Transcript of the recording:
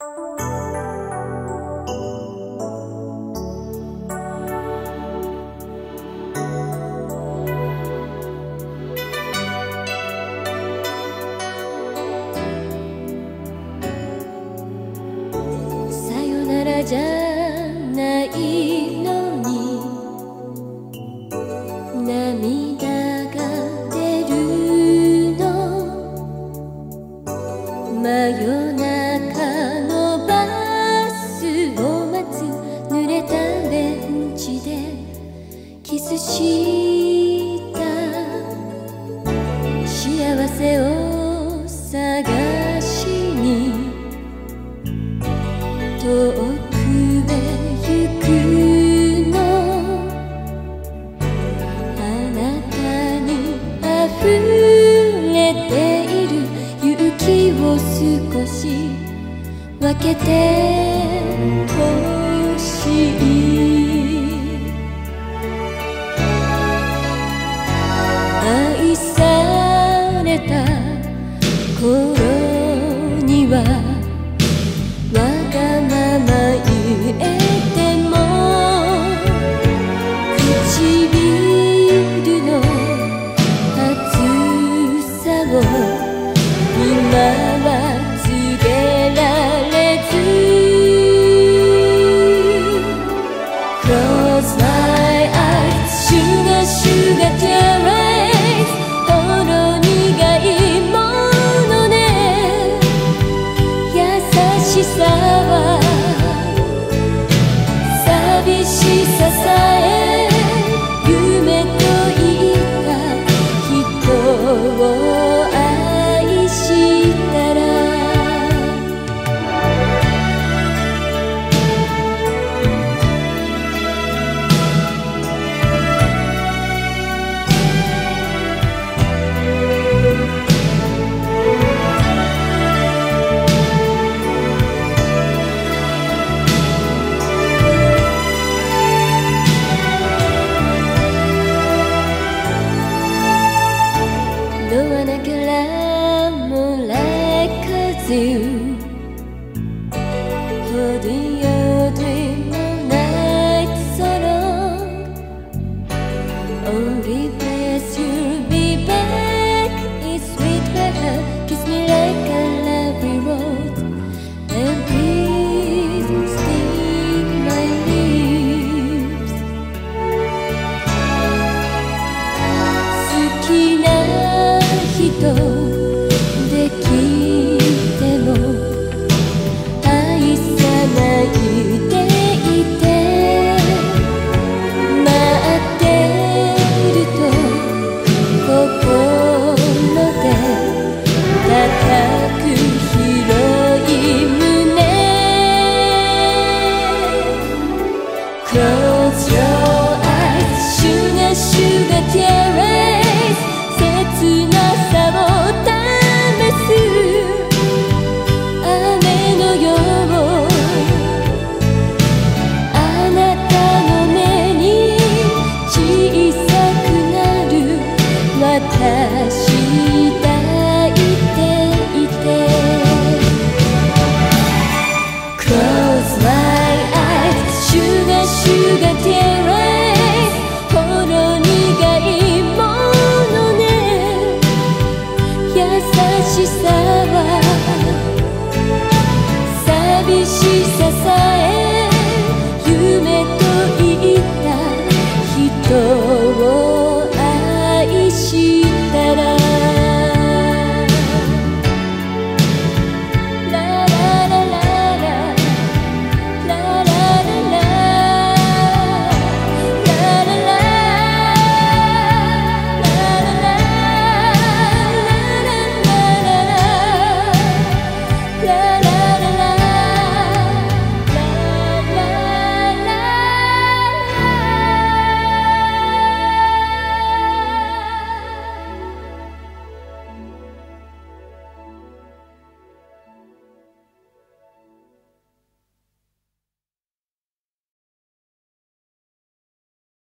さよならじゃないのに涙が出るの。真夜中のバスを待つ濡れたベンチでキスした幸せを探しに遠くへ行くの。あなたに溢れているを少し分けてほしい。愛された頃には寂し wanna glamour like a zoo Holding your dream all night so long Only さは寂しささえ